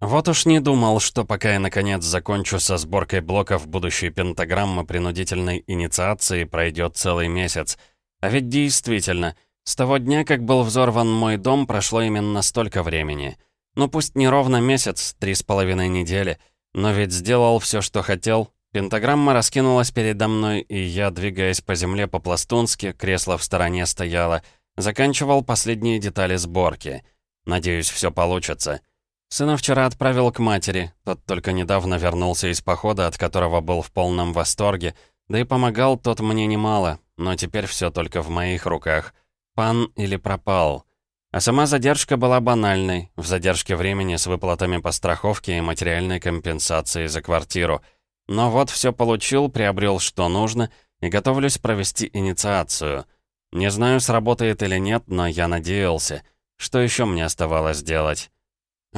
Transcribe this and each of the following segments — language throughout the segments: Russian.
Вот уж не думал, что пока я наконец закончу со сборкой блоков будущей пентаграммы принудительной инициации, пройдет целый месяц. А ведь действительно, с того дня, как был взорван мой дом, прошло именно столько времени. Ну пусть не ровно месяц, три с половиной недели, но ведь сделал все, что хотел. Пентаграмма раскинулась передо мной, и я, двигаясь по земле по-пластунски, кресло в стороне стояло, заканчивал последние детали сборки. Надеюсь, все получится. Сына вчера отправил к матери, тот только недавно вернулся из похода, от которого был в полном восторге, да и помогал тот мне немало, но теперь все только в моих руках. Пан или пропал. А сама задержка была банальной, в задержке времени с выплатами по страховке и материальной компенсацией за квартиру. Но вот все получил, приобрел что нужно и готовлюсь провести инициацию. Не знаю, сработает или нет, но я надеялся. Что еще мне оставалось делать?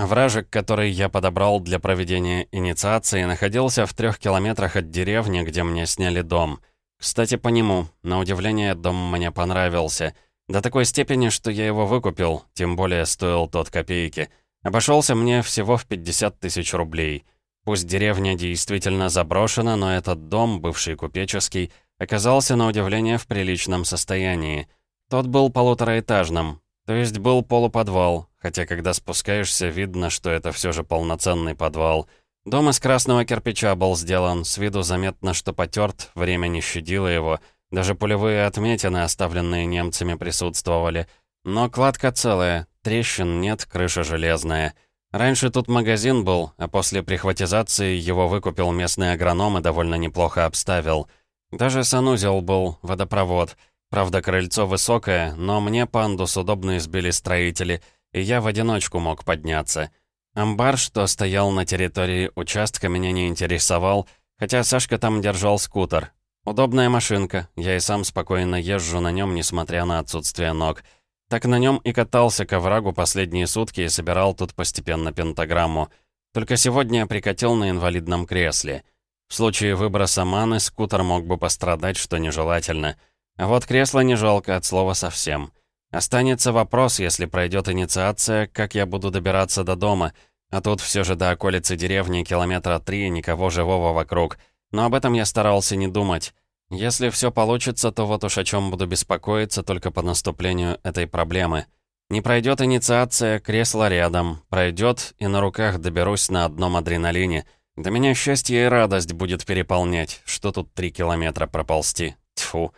Вражек, который я подобрал для проведения инициации, находился в трех километрах от деревни, где мне сняли дом. Кстати, по нему, на удивление, дом мне понравился. До такой степени, что я его выкупил, тем более стоил тот копейки. Обошелся мне всего в 50 тысяч рублей. Пусть деревня действительно заброшена, но этот дом, бывший купеческий, оказался на удивление в приличном состоянии. Тот был полутораэтажным, то есть был полуподвал, хотя когда спускаешься, видно, что это все же полноценный подвал. Дом из красного кирпича был сделан, с виду заметно, что потерт, время не щадило его, даже пулевые отметины, оставленные немцами, присутствовали. Но кладка целая, трещин нет, крыша железная. Раньше тут магазин был, а после прихватизации его выкупил местный агроном и довольно неплохо обставил. Даже санузел был, водопровод — Правда, крыльцо высокое, но мне пандус удобно избили строители, и я в одиночку мог подняться. Амбар, что стоял на территории участка, меня не интересовал, хотя Сашка там держал скутер. Удобная машинка, я и сам спокойно езжу на нем, несмотря на отсутствие ног. Так на нем и катался к оврагу последние сутки и собирал тут постепенно пентаграмму. Только сегодня я прикатил на инвалидном кресле. В случае выброса маны скутер мог бы пострадать, что нежелательно — а вот кресло не жалко от слова совсем. Останется вопрос, если пройдет инициация, как я буду добираться до дома, а тут все же до околицы деревни километра три, никого живого вокруг. Но об этом я старался не думать. Если все получится, то вот уж о чем буду беспокоиться только по наступлению этой проблемы. Не пройдет инициация, кресло рядом. Пройдет, и на руках доберусь на одном адреналине. Да меня счастье и радость будет переполнять. Что тут три километра проползти? Тьфу.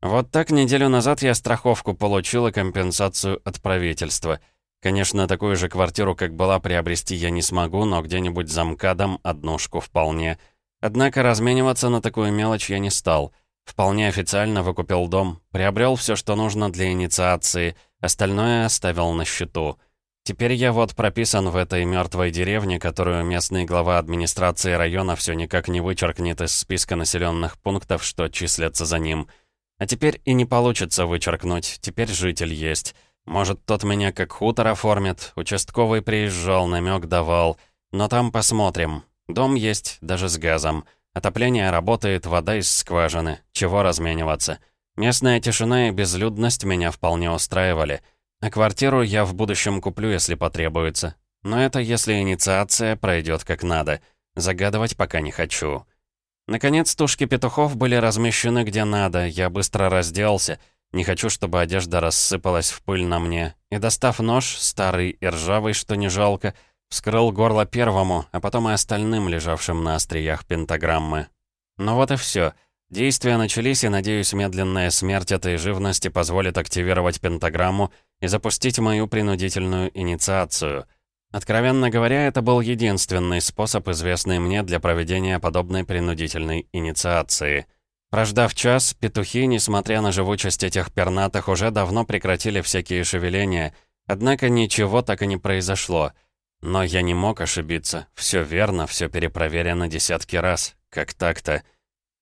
Вот так неделю назад я страховку получил и компенсацию от правительства. Конечно, такую же квартиру, как была, приобрести я не смогу, но где-нибудь за МКАДом однушку вполне. Однако размениваться на такую мелочь я не стал. Вполне официально выкупил дом, приобрел все, что нужно для инициации, остальное оставил на счету. Теперь я вот прописан в этой мертвой деревне, которую местный глава администрации района все никак не вычеркнет из списка населенных пунктов, что числятся за ним — а теперь и не получится вычеркнуть, теперь житель есть. Может, тот меня как хутор оформит, участковый приезжал, намек давал. Но там посмотрим. Дом есть, даже с газом. Отопление работает, вода из скважины. Чего размениваться? Местная тишина и безлюдность меня вполне устраивали. А квартиру я в будущем куплю, если потребуется. Но это если инициация пройдет как надо. Загадывать пока не хочу. Наконец, тушки петухов были размещены где надо, я быстро разделся. Не хочу, чтобы одежда рассыпалась в пыль на мне. И достав нож, старый и ржавый, что не жалко, вскрыл горло первому, а потом и остальным, лежавшим на остриях пентаграммы. Ну вот и все. Действия начались, и, надеюсь, медленная смерть этой живности позволит активировать пентаграмму и запустить мою принудительную инициацию — Откровенно говоря, это был единственный способ, известный мне для проведения подобной принудительной инициации. Прождав час, петухи, несмотря на живучесть этих пернатых, уже давно прекратили всякие шевеления, однако ничего так и не произошло. Но я не мог ошибиться. Все верно, все перепроверено десятки раз. Как так-то?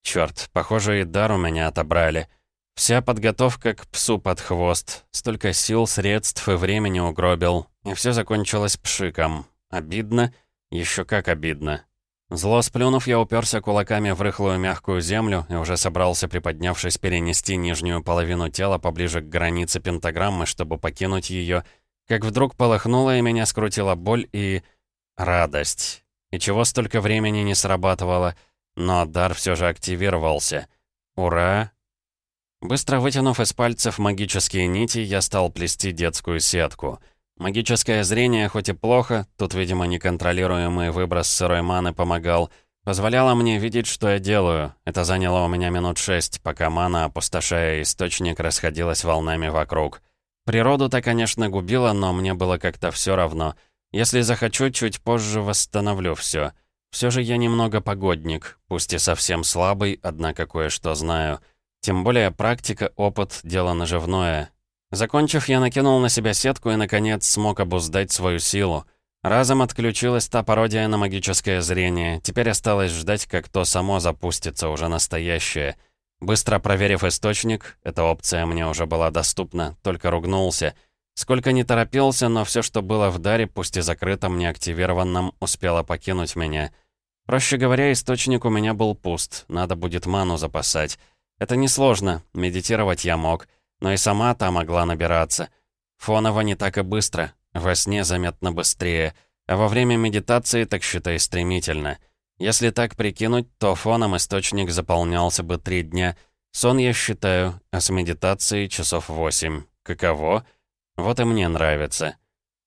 Черт, похоже, и дар у меня отобрали. Вся подготовка к псу под хвост. Столько сил, средств и времени угробил. И все закончилось пшиком. Обидно? Еще как обидно. Зло сплюнув, я уперся кулаками в рыхлую мягкую землю и уже собрался, приподнявшись, перенести нижнюю половину тела поближе к границе пентаграммы, чтобы покинуть ее, как вдруг полыхнуло и меня скрутила боль и... радость. И чего столько времени не срабатывало, но дар все же активировался. Ура! Быстро вытянув из пальцев магические нити, я стал плести детскую сетку. Магическое зрение хоть и плохо, тут, видимо, неконтролируемый выброс сырой маны помогал, позволяло мне видеть, что я делаю. Это заняло у меня минут шесть, пока мана, опустошая источник, расходилась волнами вокруг. Природу-то, конечно, губила, но мне было как-то все равно. Если захочу, чуть позже восстановлю все. Все же я немного погодник, пусть и совсем слабый, однако кое-что знаю. Тем более практика, опыт — дело наживное. Закончив, я накинул на себя сетку и, наконец, смог обуздать свою силу. Разом отключилась та пародия на магическое зрение. Теперь осталось ждать, как то само запустится, уже настоящее. Быстро проверив источник, эта опция мне уже была доступна, только ругнулся. Сколько не торопился, но все, что было в даре, пусть и закрытом, неактивированном, успело покинуть меня. Проще говоря, источник у меня был пуст, надо будет ману запасать. Это несложно, медитировать я мог, но и сама та могла набираться. Фоново не так и быстро, во сне заметно быстрее, а во время медитации, так считай, стремительно. Если так прикинуть, то фоном источник заполнялся бы три дня. Сон я считаю, а с медитацией часов восемь. Каково? Вот и мне нравится.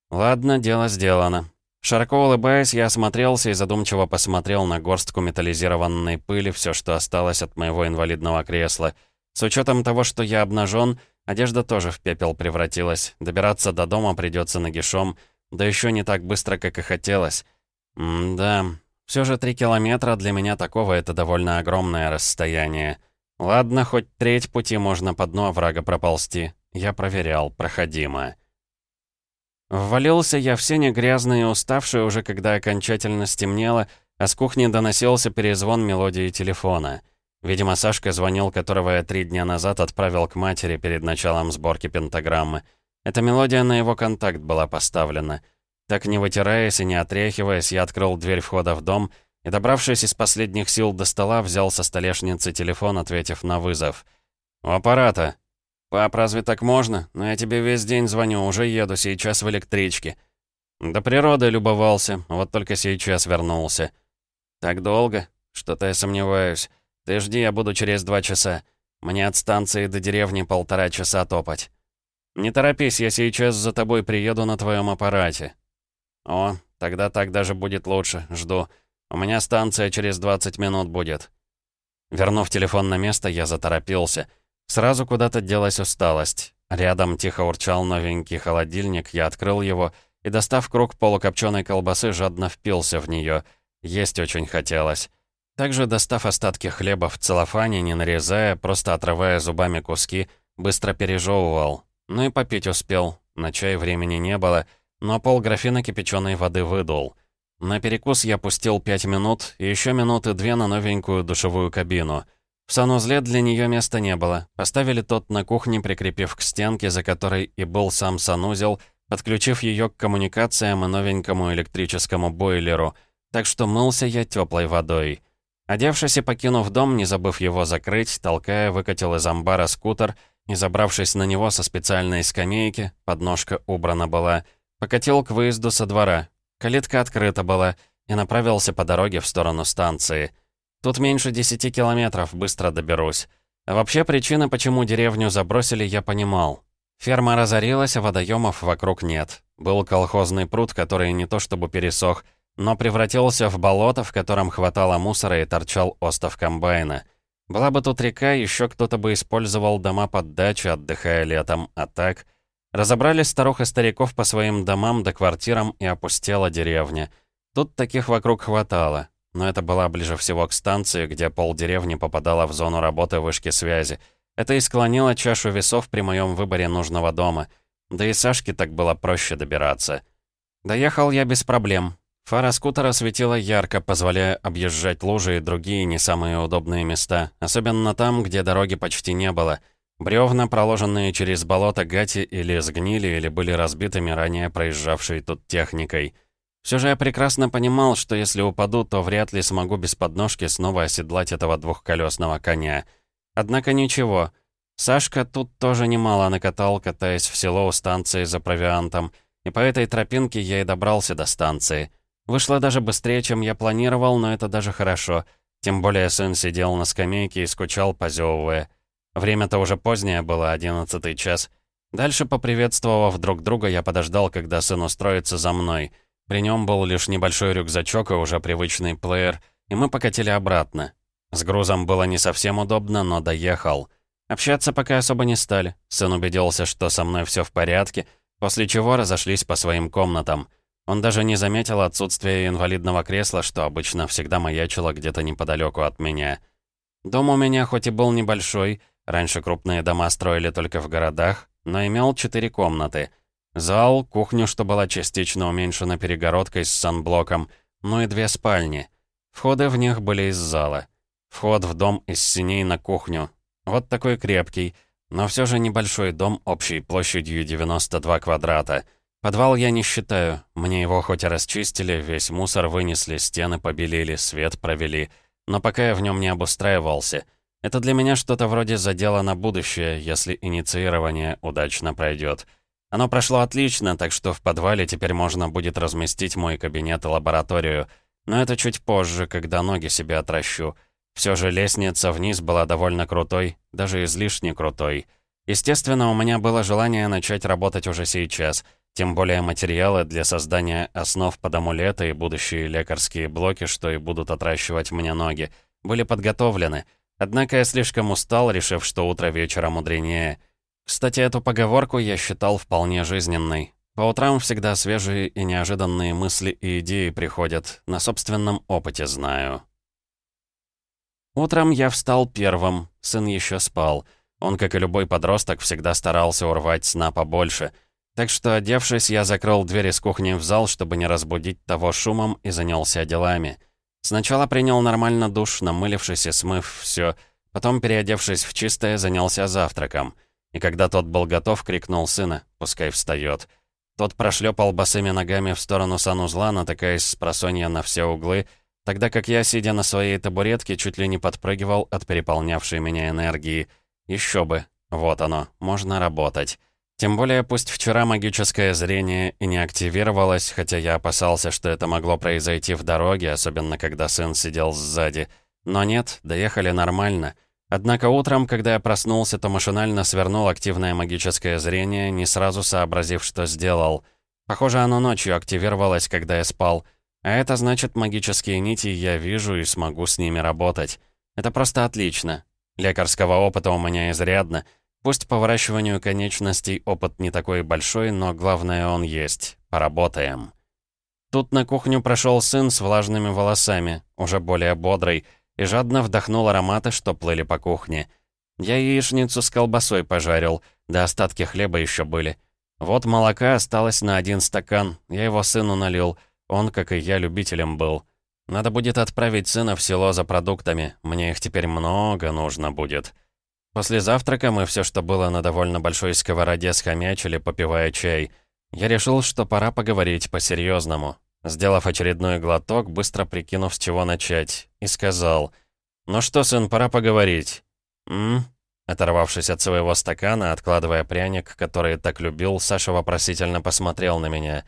Ладно, дело сделано. Широко улыбаясь, я осмотрелся и задумчиво посмотрел на горстку металлизированной пыли, все, что осталось от моего инвалидного кресла. С учетом того, что я обнажен, одежда тоже в пепел превратилась. Добираться до дома придется нагишом, да еще не так быстро, как и хотелось. М-да, все же три километра для меня такого это довольно огромное расстояние. Ладно, хоть треть пути можно по дну оврага проползти. Я проверял, проходимо. Ввалился я в сене грязный и уставший уже когда окончательно стемнело, а с кухни доносился перезвон мелодии телефона. Видимо, Сашка звонил, которого я три дня назад отправил к матери перед началом сборки пентаграммы. Эта мелодия на его контакт была поставлена. Так не вытираясь и не отряхиваясь, я открыл дверь входа в дом и, добравшись из последних сил до стола, взял со столешницы телефон, ответив на вызов. «У аппарата», «Пап, разве так можно? Но я тебе весь день звоню, уже еду, сейчас в электричке». «До природы любовался, вот только сейчас вернулся». «Так долго? Что-то я сомневаюсь. Ты жди, я буду через два часа. Мне от станции до деревни полтора часа топать». «Не торопись, я сейчас за тобой приеду на твоем аппарате». «О, тогда так даже будет лучше, жду. У меня станция через 20 минут будет». Вернув телефон на место, я заторопился — Сразу куда-то делась усталость. Рядом тихо урчал новенький холодильник, я открыл его и, достав круг полукопченой колбасы, жадно впился в нее. Есть очень хотелось. Также, достав остатки хлеба в целлофане, не нарезая, просто отрывая зубами куски, быстро пережевывал. Ну и попить успел. На чай времени не было, но пол графина кипяченой воды выдул. На перекус я пустил пять минут и еще минуты две на новенькую душевую кабину — в санузле для нее места не было. Поставили тот на кухне, прикрепив к стенке, за которой и был сам санузел, подключив ее к коммуникациям и новенькому электрическому бойлеру, так что мылся я теплой водой. Одевшись и покинув дом, не забыв его закрыть, толкая, выкатил из амбара скутер и, забравшись на него со специальной скамейки, подножка убрана была, покатил к выезду со двора. Калитка открыта была и направился по дороге в сторону станции — Тут меньше десяти километров, быстро доберусь. А вообще причина, почему деревню забросили, я понимал. Ферма разорилась, а водоемов вокруг нет. Был колхозный пруд, который не то чтобы пересох, но превратился в болото, в котором хватало мусора и торчал остов комбайна. Была бы тут река, еще кто-то бы использовал дома под дачу, отдыхая летом, а так... Разобрали старух и стариков по своим домам да квартирам и опустела деревня. Тут таких вокруг хватало но это была ближе всего к станции, где полдеревни попадала в зону работы вышки связи. Это и склонило чашу весов при моем выборе нужного дома. Да и Сашке так было проще добираться. Доехал я без проблем. Фара скутера светила ярко, позволяя объезжать лужи и другие не самые удобные места, особенно там, где дороги почти не было. Бревна, проложенные через болото гати, или сгнили, или были разбитыми ранее проезжавшей тут техникой — все же я прекрасно понимал, что если упаду, то вряд ли смогу без подножки снова оседлать этого двухколесного коня. Однако ничего. Сашка тут тоже немало накатал, катаясь в село у станции за провиантом, и по этой тропинке я и добрался до станции. Вышло даже быстрее, чем я планировал, но это даже хорошо. Тем более сын сидел на скамейке и скучал, позевывая. Время-то уже позднее было, одиннадцатый час. Дальше, поприветствовав друг друга, я подождал, когда сын устроится за мной. При нем был лишь небольшой рюкзачок и уже привычный плеер, и мы покатили обратно. С грузом было не совсем удобно, но доехал. Общаться пока особо не стали. Сын убедился, что со мной все в порядке, после чего разошлись по своим комнатам. Он даже не заметил отсутствие инвалидного кресла, что обычно всегда маячило где-то неподалеку от меня. Дом у меня хоть и был небольшой, раньше крупные дома строили только в городах, но имел четыре комнаты. Зал, кухню, что была частично уменьшена перегородкой с санблоком, ну и две спальни. Входы в них были из зала. Вход в дом из синей на кухню. Вот такой крепкий, но все же небольшой дом общей площадью 92 квадрата — Подвал я не считаю. Мне его хоть и расчистили, весь мусор вынесли, стены побелили, свет провели. Но пока я в нем не обустраивался. Это для меня что-то вроде задела на будущее, если инициирование удачно пройдет. Оно прошло отлично, так что в подвале теперь можно будет разместить мой кабинет и лабораторию. Но это чуть позже, когда ноги себе отращу. Все же лестница вниз была довольно крутой, даже излишне крутой. Естественно, у меня было желание начать работать уже сейчас — тем более материалы для создания основ под амулеты и будущие лекарские блоки, что и будут отращивать мне ноги, были подготовлены. Однако я слишком устал, решив, что утро вечера мудренее. Кстати, эту поговорку я считал вполне жизненной. По утрам всегда свежие и неожиданные мысли и идеи приходят, на собственном опыте знаю. Утром я встал первым, сын еще спал. Он, как и любой подросток, всегда старался урвать сна побольше — так что, одевшись, я закрыл дверь из кухни в зал, чтобы не разбудить того шумом, и занялся делами. Сначала принял нормально душ, намылившись и смыв все, потом, переодевшись в чистое, занялся завтраком. И когда тот был готов, крикнул сына, пускай встает. Тот прошлепал босыми ногами в сторону санузла, натыкаясь с просонья на все углы, тогда как я, сидя на своей табуретке, чуть ли не подпрыгивал от переполнявшей меня энергии. Еще бы. Вот оно, можно работать. Тем более, пусть вчера магическое зрение и не активировалось, хотя я опасался, что это могло произойти в дороге, особенно когда сын сидел сзади. Но нет, доехали нормально. Однако утром, когда я проснулся, то машинально свернул активное магическое зрение, не сразу сообразив, что сделал. Похоже, оно ночью активировалось, когда я спал. А это значит, магические нити я вижу и смогу с ними работать. Это просто отлично. Лекарского опыта у меня изрядно — Пусть по выращиванию конечностей опыт не такой большой, но главное он есть. Поработаем. Тут на кухню прошел сын с влажными волосами, уже более бодрый, и жадно вдохнул ароматы, что плыли по кухне. Я яичницу с колбасой пожарил, да остатки хлеба еще были. Вот молока осталось на один стакан, я его сыну налил, он, как и я, любителем был. Надо будет отправить сына в село за продуктами, мне их теперь много нужно будет. После завтрака мы все, что было на довольно большой сковороде, схомячили, попивая чай. Я решил, что пора поговорить по-серьезному. Сделав очередной глоток, быстро прикинув, с чего начать, и сказал, «Ну что, сын, пора поговорить». «М?», Оторвавшись от своего стакана, откладывая пряник, который так любил, Саша вопросительно посмотрел на меня.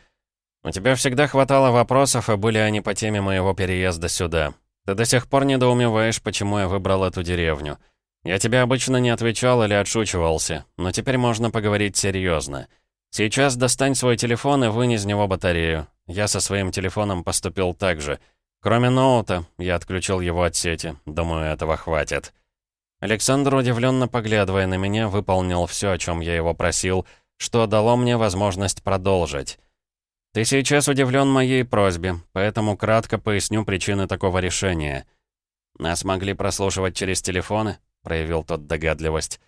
«У тебя всегда хватало вопросов, и были они по теме моего переезда сюда. Ты до сих пор недоумеваешь, почему я выбрал эту деревню. «Я тебе обычно не отвечал или отшучивался, но теперь можно поговорить серьезно. Сейчас достань свой телефон и вынь из него батарею. Я со своим телефоном поступил так же. Кроме ноута, я отключил его от сети. Думаю, этого хватит». Александр, удивленно поглядывая на меня, выполнил все, о чем я его просил, что дало мне возможность продолжить. «Ты сейчас удивлен моей просьбе, поэтому кратко поясню причины такого решения. Нас могли прослушивать через телефоны, — проявил тот догадливость.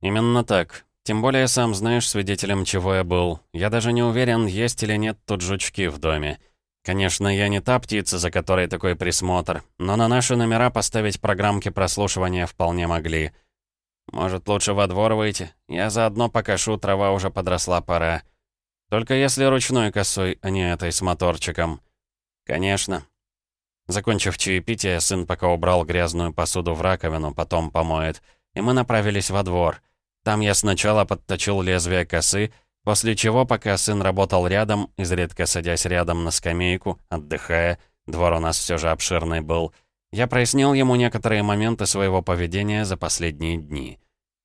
«Именно так. Тем более, сам знаешь, свидетелем чего я был. Я даже не уверен, есть или нет тут жучки в доме. Конечно, я не та птица, за которой такой присмотр, но на наши номера поставить программки прослушивания вполне могли. Может, лучше во двор выйти? Я заодно покашу, трава уже подросла, пора. Только если ручной косой, а не этой с моторчиком. Конечно, Закончив чаепитие, сын пока убрал грязную посуду в раковину, потом помоет, и мы направились во двор. Там я сначала подточил лезвие косы, После чего, пока сын работал рядом, изредка садясь рядом на скамейку, отдыхая, двор у нас все же обширный был, я прояснил ему некоторые моменты своего поведения за последние дни.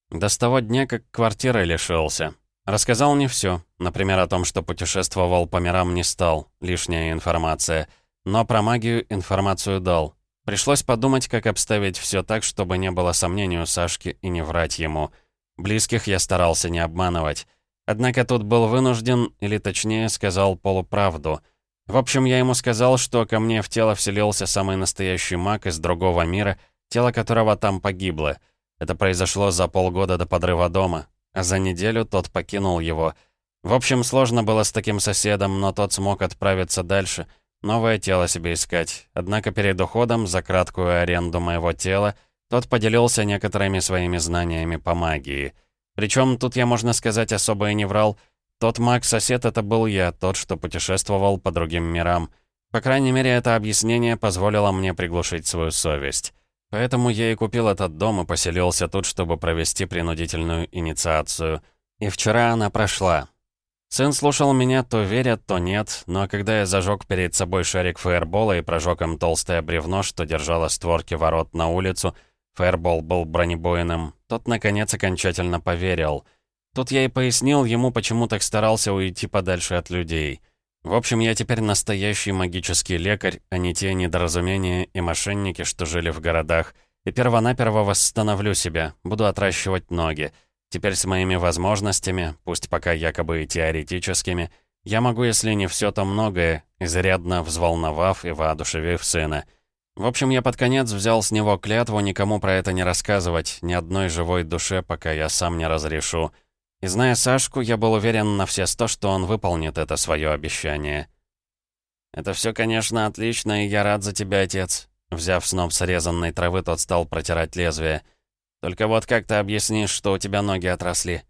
До с того дня, как квартиры лишился. Рассказал не все. Например, о том, что путешествовал по мирам не стал. Лишняя информация. Но про магию информацию дал. Пришлось подумать, как обставить все так, чтобы не было сомнений у Сашки и не врать ему. Близких я старался не обманывать. Однако тут был вынужден, или точнее сказал полуправду. В общем, я ему сказал, что ко мне в тело вселился самый настоящий маг из другого мира, тело которого там погибло. Это произошло за полгода до подрыва дома, а за неделю тот покинул его. В общем, сложно было с таким соседом, но тот смог отправиться дальше, новое тело себе искать. Однако перед уходом за краткую аренду моего тела тот поделился некоторыми своими знаниями по магии. Причем тут я, можно сказать, особо и не врал. Тот маг-сосед — это был я, тот, что путешествовал по другим мирам. По крайней мере, это объяснение позволило мне приглушить свою совесть. Поэтому я и купил этот дом и поселился тут, чтобы провести принудительную инициацию. И вчера она прошла. Сын слушал меня, то верят, то нет, но когда я зажег перед собой шарик фаербола и прожег им толстое бревно, что держало створки ворот на улицу, фаербол был бронебойным, тот, наконец, окончательно поверил. Тут я и пояснил ему, почему так старался уйти подальше от людей. В общем, я теперь настоящий магический лекарь, а не те недоразумения и мошенники, что жили в городах. И первонаперво восстановлю себя, буду отращивать ноги. Теперь с моими возможностями, пусть пока якобы и теоретическими, я могу, если не все, то многое, изрядно взволновав и воодушевив сына. В общем, я под конец взял с него клятву никому про это не рассказывать, ни одной живой душе, пока я сам не разрешу. И зная Сашку, я был уверен на все сто, что он выполнит это свое обещание. «Это все, конечно, отлично, и я рад за тебя, отец». Взяв сноп срезанной травы, тот стал протирать лезвие. «Только вот как ты объяснишь, что у тебя ноги отросли?»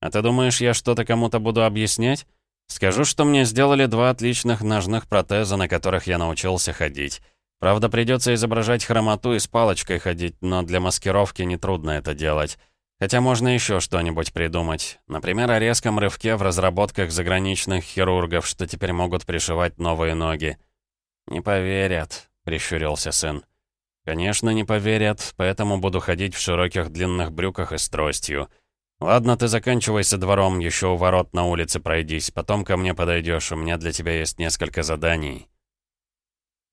«А ты думаешь, я что-то кому-то буду объяснять?» «Скажу, что мне сделали два отличных ножных протеза, на которых я научился ходить». Правда, придется изображать хромоту и с палочкой ходить, но для маскировки нетрудно это делать. Хотя можно еще что-нибудь придумать. Например, о резком рывке в разработках заграничных хирургов, что теперь могут пришивать новые ноги. «Не поверят», — прищурился сын. «Конечно, не поверят, поэтому буду ходить в широких длинных брюках и с тростью. Ладно, ты заканчивай двором, еще у ворот на улице пройдись, потом ко мне подойдешь, у меня для тебя есть несколько заданий».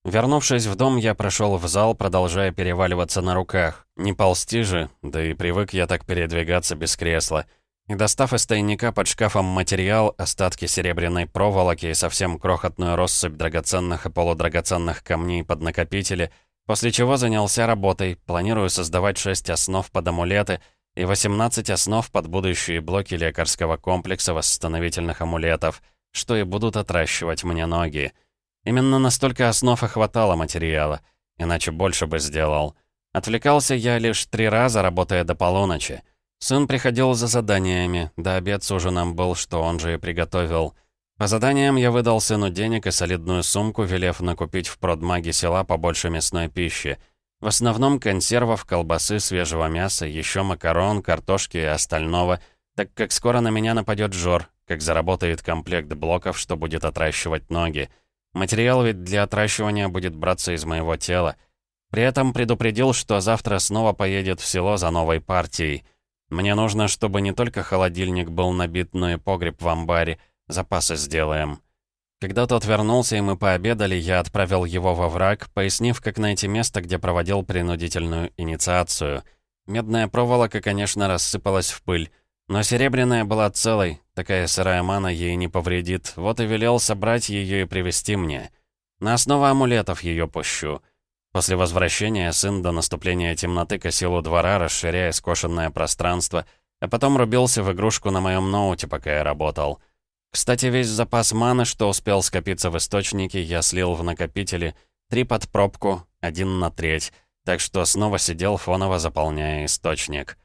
Вернувшись в дом, я прошел в зал, продолжая переваливаться на руках. Не ползти же, да и привык я так передвигаться без кресла. И достав из тайника под шкафом материал, остатки серебряной проволоки и совсем крохотную россыпь драгоценных и полудрагоценных камней под накопители, после чего занялся работой, планирую создавать 6 основ под амулеты и 18 основ под будущие блоки лекарского комплекса восстановительных амулетов, что и будут отращивать мне ноги. Именно настолько основ и хватало материала, иначе больше бы сделал. Отвлекался я лишь три раза, работая до полуночи. Сын приходил за заданиями, да обед с ужином был, что он же и приготовил. По заданиям я выдал сыну денег и солидную сумку, велев накупить в продмаге села побольше мясной пищи. В основном консервов, колбасы, свежего мяса, еще макарон, картошки и остального, так как скоро на меня нападет Жор, как заработает комплект блоков, что будет отращивать ноги. Материал ведь для отращивания будет браться из моего тела. При этом предупредил, что завтра снова поедет в село за новой партией. Мне нужно, чтобы не только холодильник был набит, но и погреб в амбаре. Запасы сделаем. Когда тот вернулся и мы пообедали, я отправил его во враг, пояснив, как найти место, где проводил принудительную инициацию. Медная проволока, конечно, рассыпалась в пыль. Но серебряная была целой, такая сырая мана ей не повредит, вот и велел собрать ее и привезти мне. На основу амулетов ее пущу. После возвращения сын до наступления темноты косил у двора, расширяя скошенное пространство, а потом рубился в игрушку на моем ноуте, пока я работал. Кстати, весь запас маны, что успел скопиться в источнике, я слил в накопители, три под пробку, один на треть, так что снова сидел фоново заполняя источник.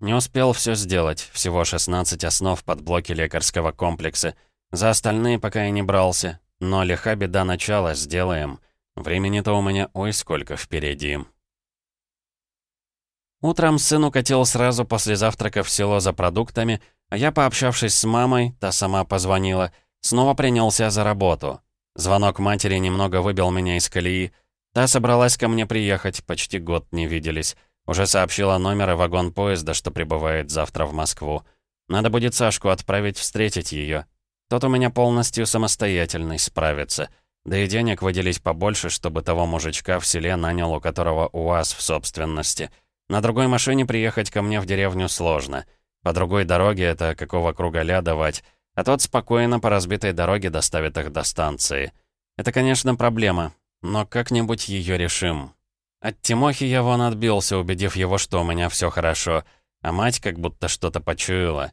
Не успел все сделать, всего 16 основ под блоки лекарского комплекса. За остальные пока и не брался. Но лиха беда начала, сделаем. Времени-то у меня ой сколько впереди. Утром сын укатил сразу после завтрака в село за продуктами, А я, пообщавшись с мамой, та сама позвонила, снова принялся за работу. Звонок матери немного выбил меня из колеи. Та собралась ко мне приехать, почти год не виделись. Уже сообщила номер и вагон поезда, что прибывает завтра в Москву. Надо будет Сашку отправить встретить ее. Тот у меня полностью самостоятельный, справится. Да и денег выделить побольше, чтобы того мужичка в селе нанял, у которого УАЗ в собственности. На другой машине приехать ко мне в деревню сложно. По другой дороге это какого кругаля давать, а тот спокойно по разбитой дороге доставит их до станции. Это, конечно, проблема, но как-нибудь ее решим. От Тимохи я вон отбился, убедив его, что у меня все хорошо, а мать как будто что-то почуяла.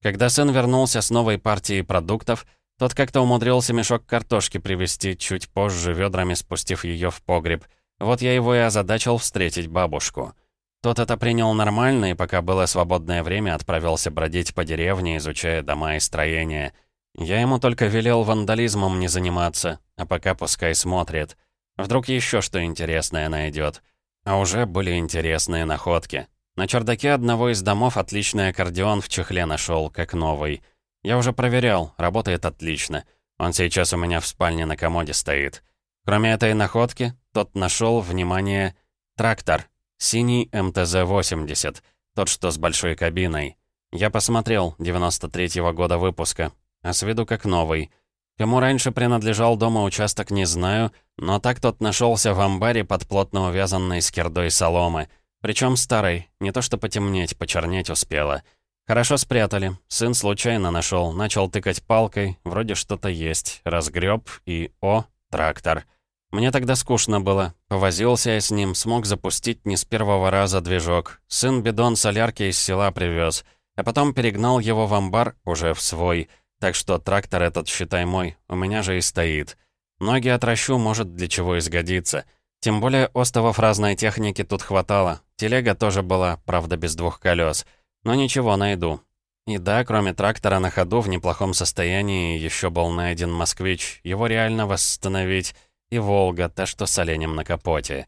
Когда сын вернулся с новой партией продуктов, тот как-то умудрился мешок картошки привезти, чуть позже ведрами спустив ее в погреб. Вот я его и озадачил встретить бабушку. Тот это принял нормально, и пока было свободное время, отправился бродить по деревне, изучая дома и строения. Я ему только велел вандализмом не заниматься, а пока пускай смотрит. Вдруг еще что интересное найдет. А уже были интересные находки. На чердаке одного из домов отличный аккордеон в чехле нашел, как новый. Я уже проверял, работает отлично. Он сейчас у меня в спальне на комоде стоит. Кроме этой находки, тот нашел, внимание, трактор. Синий МТЗ-80, тот, что с большой кабиной. Я посмотрел, 93-го года выпуска, а с виду как новый. Кому раньше принадлежал дома участок, не знаю, но так тот нашелся в амбаре под плотно увязанной скирдой соломы. Причем старой, не то что потемнеть, почернеть успела. Хорошо спрятали. Сын случайно нашел, начал тыкать палкой, вроде что-то есть, разгреб и... О, трактор. Мне тогда скучно было. Повозился я с ним, смог запустить не с первого раза движок. Сын бидон солярки из села привез. А потом перегнал его в амбар, уже в свой. Так что трактор этот, считай мой, у меня же и стоит. Ноги отращу, может, для чего изгодится. Тем более остовов разной техники тут хватало. Телега тоже была, правда, без двух колес. Но ничего, найду. И да, кроме трактора на ходу в неплохом состоянии еще был найден «Москвич». Его реально восстановить и «Волга», та, что с оленем на капоте.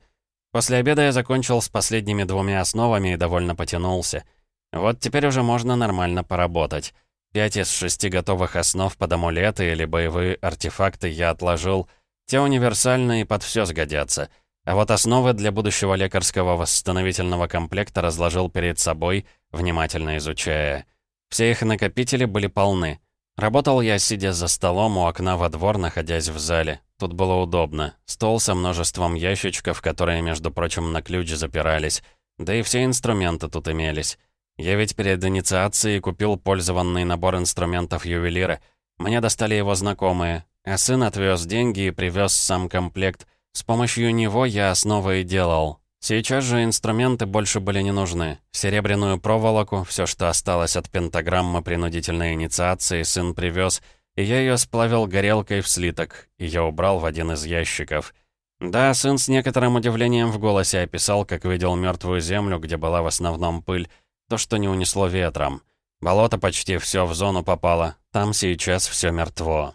После обеда я закончил с последними двумя основами и довольно потянулся. Вот теперь уже можно нормально поработать. Пять из шести готовых основ под амулеты или боевые артефакты я отложил. Те универсальные под все сгодятся. А вот основы для будущего лекарского восстановительного комплекта разложил перед собой, внимательно изучая. Все их накопители были полны. Работал я, сидя за столом у окна во двор, находясь в зале. Тут было удобно. Стол со множеством ящичков, которые, между прочим, на ключ запирались. Да и все инструменты тут имелись. Я ведь перед инициацией купил пользованный набор инструментов ювелира. Мне достали его знакомые, а сын отвез деньги и привез сам комплект. С помощью него я основы и делал. Сейчас же инструменты больше были не нужны. Серебряную проволоку, все, что осталось от пентаграммы принудительной инициации, сын привез — я ее сплавил горелкой в слиток, и я убрал в один из ящиков. Да, сын с некоторым удивлением в голосе описал, как видел мертвую землю, где была в основном пыль, то, что не унесло ветром. Болото почти все в зону попало, там сейчас все мертво.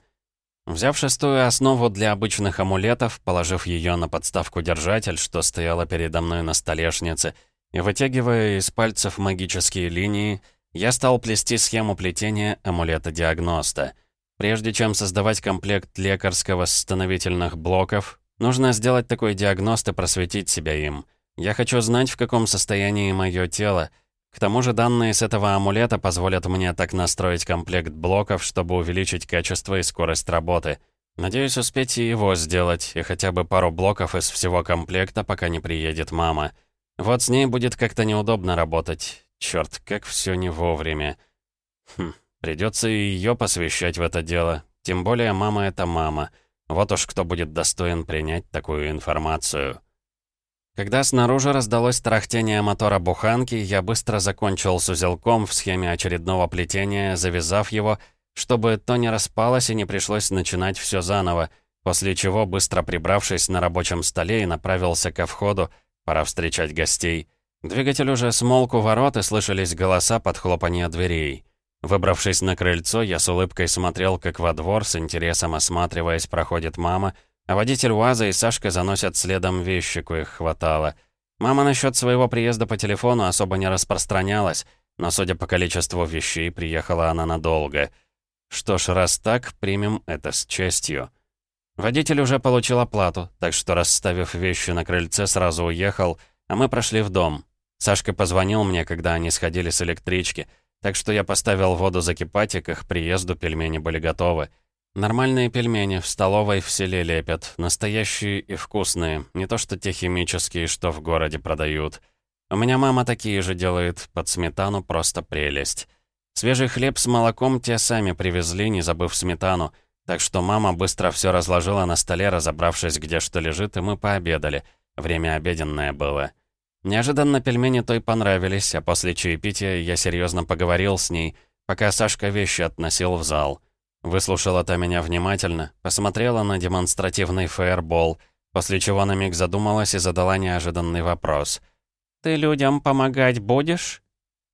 Взяв шестую основу для обычных амулетов, положив ее на подставку-держатель, что стояла передо мной на столешнице, и вытягивая из пальцев магические линии, я стал плести схему плетения амулета-диагноста — Прежде чем создавать комплект лекарско-восстановительных блоков, нужно сделать такой диагност и просветить себя им. Я хочу знать, в каком состоянии мое тело. К тому же данные с этого амулета позволят мне так настроить комплект блоков, чтобы увеличить качество и скорость работы. Надеюсь успеть и его сделать, и хотя бы пару блоков из всего комплекта, пока не приедет мама. Вот с ней будет как-то неудобно работать. Черт, как все не вовремя. Хм. Придется и ее посвящать в это дело. Тем более мама — это мама. Вот уж кто будет достоин принять такую информацию. Когда снаружи раздалось тарахтение мотора буханки, я быстро закончил с узелком в схеме очередного плетения, завязав его, чтобы то не распалось и не пришлось начинать все заново, после чего, быстро прибравшись на рабочем столе и направился ко входу, пора встречать гостей. Двигатель уже смолк у ворот, и слышались голоса под хлопанье дверей. Выбравшись на крыльцо, я с улыбкой смотрел, как во двор, с интересом осматриваясь, проходит мама, а водитель УАЗа и Сашка заносят следом вещи, их хватало. Мама насчет своего приезда по телефону особо не распространялась, но, судя по количеству вещей, приехала она надолго. Что ж, раз так, примем это с честью. Водитель уже получил оплату, так что, расставив вещи на крыльце, сразу уехал, а мы прошли в дом. Сашка позвонил мне, когда они сходили с электрички, так что я поставил воду закипать, и к их приезду пельмени были готовы. Нормальные пельмени в столовой в селе лепят, настоящие и вкусные, не то что те химические, что в городе продают. У меня мама такие же делает, под сметану просто прелесть. Свежий хлеб с молоком те сами привезли, не забыв сметану, так что мама быстро все разложила на столе, разобравшись, где что лежит, и мы пообедали. Время обеденное было. Неожиданно пельмени той понравились, а после чаепития я серьезно поговорил с ней, пока Сашка вещи относил в зал. Выслушала та меня внимательно, посмотрела на демонстративный фаербол, после чего на миг задумалась и задала неожиданный вопрос. «Ты людям помогать будешь?»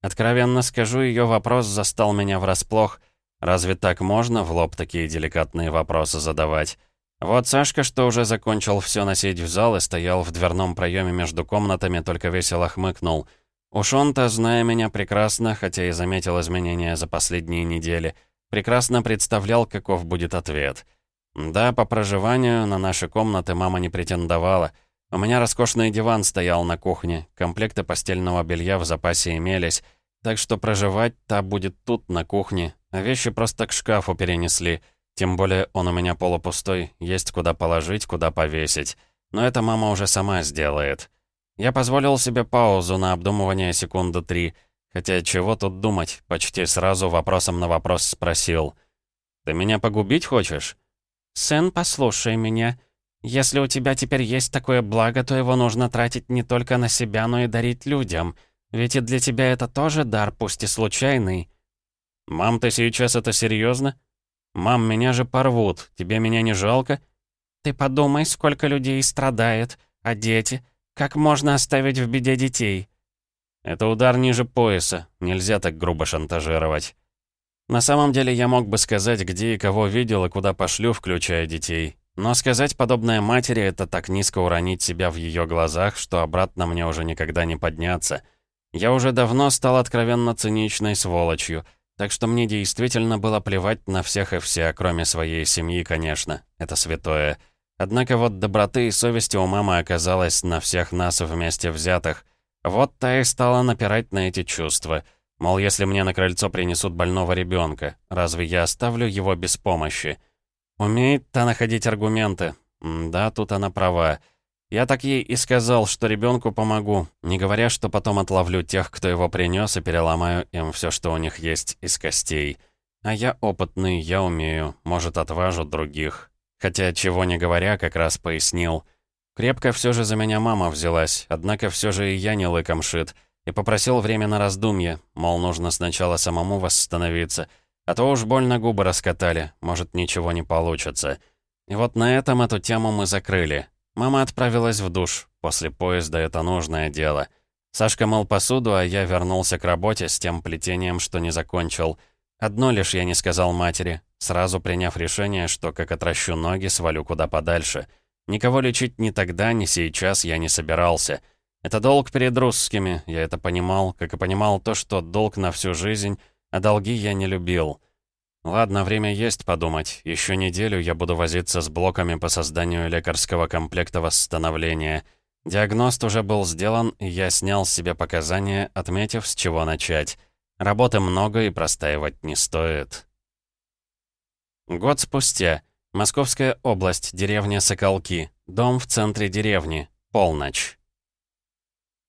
Откровенно скажу, ее вопрос застал меня врасплох. Разве так можно в лоб такие деликатные вопросы задавать? Вот Сашка, что уже закончил все носить в зал и стоял в дверном проеме между комнатами, только весело хмыкнул. Уж он-то, зная меня прекрасно, хотя и заметил изменения за последние недели, прекрасно представлял, каков будет ответ. Да, по проживанию на наши комнаты мама не претендовала. У меня роскошный диван стоял на кухне, комплекты постельного белья в запасе имелись, так что проживать та будет тут, на кухне, а вещи просто к шкафу перенесли — тем более он у меня полупустой, есть куда положить, куда повесить. Но это мама уже сама сделает. Я позволил себе паузу на обдумывание секунды три. Хотя чего тут думать, почти сразу вопросом на вопрос спросил. «Ты меня погубить хочешь?» «Сын, послушай меня. Если у тебя теперь есть такое благо, то его нужно тратить не только на себя, но и дарить людям. Ведь и для тебя это тоже дар, пусть и случайный». «Мам, ты сейчас это серьезно? «Мам, меня же порвут. Тебе меня не жалко?» «Ты подумай, сколько людей страдает. А дети? Как можно оставить в беде детей?» «Это удар ниже пояса. Нельзя так грубо шантажировать». На самом деле я мог бы сказать, где и кого видел и куда пошлю, включая детей. Но сказать подобное матери — это так низко уронить себя в ее глазах, что обратно мне уже никогда не подняться. Я уже давно стал откровенно циничной сволочью — так что мне действительно было плевать на всех и вся, кроме своей семьи, конечно. Это святое. Однако вот доброты и совести у мамы оказалось на всех нас вместе взятых. Вот та и стала напирать на эти чувства. Мол, если мне на крыльцо принесут больного ребенка, разве я оставлю его без помощи? Умеет та находить аргументы. М да, тут она права. Я так ей и сказал, что ребенку помогу, не говоря, что потом отловлю тех, кто его принес, и переломаю им все, что у них есть из костей. А я опытный, я умею, может, отважу других. Хотя, чего не говоря, как раз пояснил. Крепко все же за меня мама взялась, однако все же и я не лыком шит, и попросил время на раздумье, мол, нужно сначала самому восстановиться, а то уж больно губы раскатали, может, ничего не получится. И вот на этом эту тему мы закрыли. Мама отправилась в душ. После поезда это нужное дело. Сашка мыл посуду, а я вернулся к работе с тем плетением, что не закончил. Одно лишь я не сказал матери, сразу приняв решение, что как отращу ноги, свалю куда подальше. Никого лечить ни тогда, ни сейчас я не собирался. Это долг перед русскими, я это понимал, как и понимал то, что долг на всю жизнь, а долги я не любил. Ладно, время есть подумать. Еще неделю я буду возиться с блоками по созданию лекарского комплекта восстановления. Диагност уже был сделан, и я снял с себя показания, отметив, с чего начать. Работы много и простаивать не стоит. Год спустя. Московская область, деревня Соколки. Дом в центре деревни. Полночь.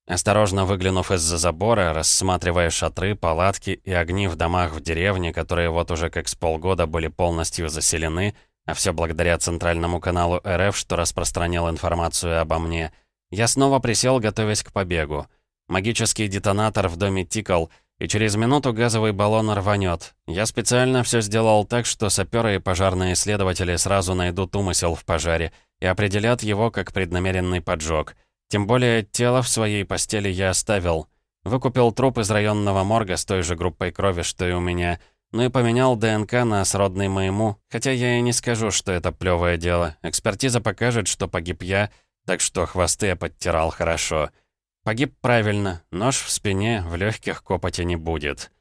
Осторожно выглянув из-за забора, рассматривая шатры, палатки и огни в домах в деревне, которые вот уже как с полгода были полностью заселены, а все благодаря центральному каналу РФ, что распространял информацию обо мне, я снова присел, готовясь к побегу. Магический детонатор в доме тикал, и через минуту газовый баллон рванет. Я специально все сделал так, что саперы и пожарные следователи сразу найдут умысел в пожаре и определят его как преднамеренный поджог — тем более, тело в своей постели я оставил. Выкупил труп из районного морга с той же группой крови, что и у меня, ну и поменял ДНК на сродный моему, хотя я и не скажу, что это плевое дело. Экспертиза покажет, что погиб я, так что хвосты я подтирал хорошо. Погиб правильно, нож в спине, в легких копоти не будет.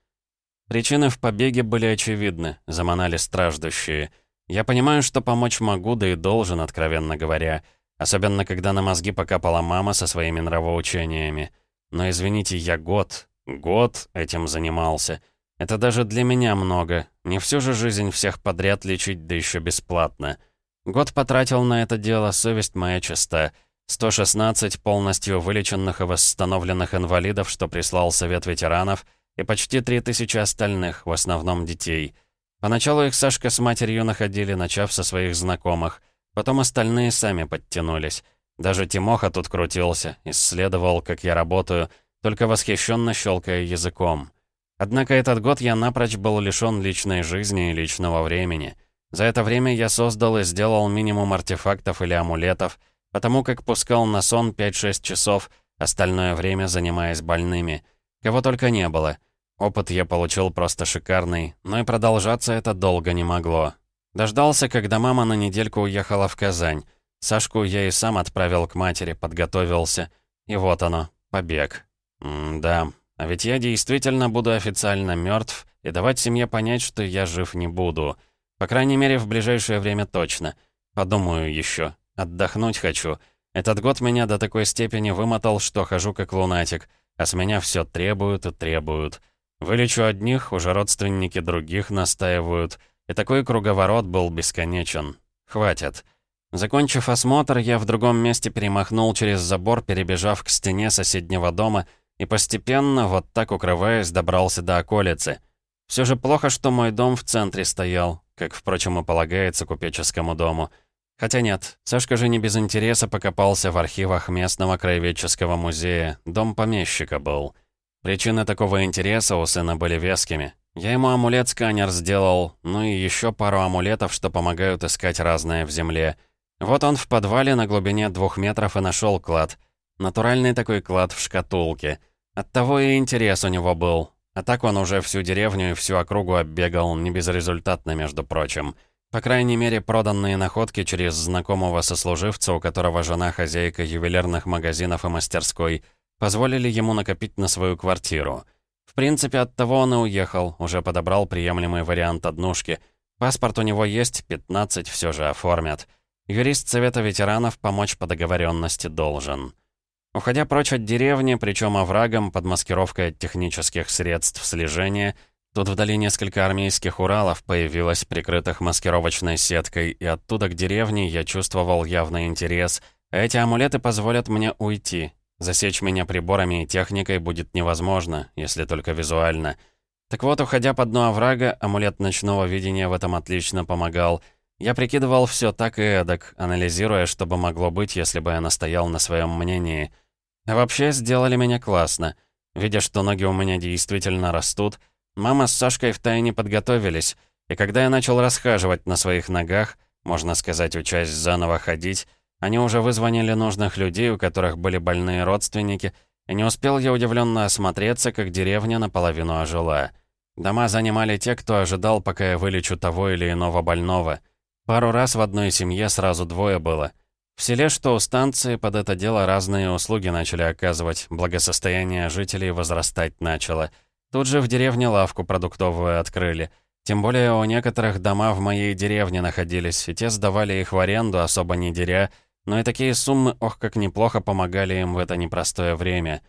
Причины в побеге были очевидны, заманали страждущие. Я понимаю, что помочь могу, да и должен, откровенно говоря. Особенно, когда на мозги покапала мама со своими нравоучениями. Но извините, я год, год этим занимался. Это даже для меня много. Не всю же жизнь всех подряд лечить, да еще бесплатно. Год потратил на это дело, совесть моя чиста. 116 полностью вылеченных и восстановленных инвалидов, что прислал Совет ветеранов, и почти 3000 остальных, в основном детей. Поначалу их Сашка с матерью находили, начав со своих знакомых. Потом остальные сами подтянулись. Даже Тимоха тут крутился, исследовал, как я работаю, только восхищенно щелкая языком. Однако этот год я напрочь был лишён личной жизни и личного времени. За это время я создал и сделал минимум артефактов или амулетов, потому как пускал на сон 5-6 часов, остальное время занимаясь больными. Кого только не было. Опыт я получил просто шикарный, но и продолжаться это долго не могло. Дождался, когда мама на недельку уехала в Казань. Сашку я и сам отправил к матери, подготовился. И вот оно, побег. М да, а ведь я действительно буду официально мертв и давать семье понять, что я жив не буду. По крайней мере, в ближайшее время точно. Подумаю еще. Отдохнуть хочу. Этот год меня до такой степени вымотал, что хожу как лунатик, а с меня все требуют и требуют. Вылечу одних, уже родственники других настаивают, и такой круговорот был бесконечен. Хватит. Закончив осмотр, я в другом месте перемахнул через забор, перебежав к стене соседнего дома и постепенно, вот так укрываясь, добрался до околицы. Все же плохо, что мой дом в центре стоял, как, впрочем, и полагается купеческому дому. Хотя нет, Сашка же не без интереса покопался в архивах местного краеведческого музея, дом помещика был. Причины такого интереса у сына были вескими. Я ему амулет-сканер сделал, ну и еще пару амулетов, что помогают искать разное в земле. Вот он в подвале на глубине двух метров и нашел клад. Натуральный такой клад в шкатулке. Оттого и интерес у него был. А так он уже всю деревню и всю округу оббегал, не безрезультатно, между прочим. По крайней мере, проданные находки через знакомого сослуживца, у которого жена хозяйка ювелирных магазинов и мастерской, позволили ему накопить на свою квартиру. В принципе, от того он и уехал, уже подобрал приемлемый вариант однушки. Паспорт у него есть, 15 все же оформят. Юрист Совета ветеранов помочь по договоренности должен. Уходя прочь от деревни, причем оврагом под маскировкой от технических средств слежения, тут вдали несколько армейских Уралов появилось, прикрытых маскировочной сеткой, и оттуда к деревне я чувствовал явный интерес, эти амулеты позволят мне уйти. Засечь меня приборами и техникой будет невозможно, если только визуально. Так вот, уходя по дну оврага, амулет ночного видения в этом отлично помогал. Я прикидывал все так и эдак, анализируя, что бы могло быть, если бы я настоял на своем мнении — а вообще, сделали меня классно. Видя, что ноги у меня действительно растут, мама с Сашкой втайне подготовились, и когда я начал расхаживать на своих ногах, можно сказать, учась заново ходить, они уже вызвонили нужных людей, у которых были больные родственники, и не успел я удивленно осмотреться, как деревня наполовину ожила. Дома занимали те, кто ожидал, пока я вылечу того или иного больного. Пару раз в одной семье сразу двое было — в селе, что у станции, под это дело разные услуги начали оказывать, благосостояние жителей возрастать начало. Тут же в деревне лавку продуктовую открыли. Тем более у некоторых дома в моей деревне находились, и те сдавали их в аренду, особо не деря, но и такие суммы, ох, как неплохо помогали им в это непростое время.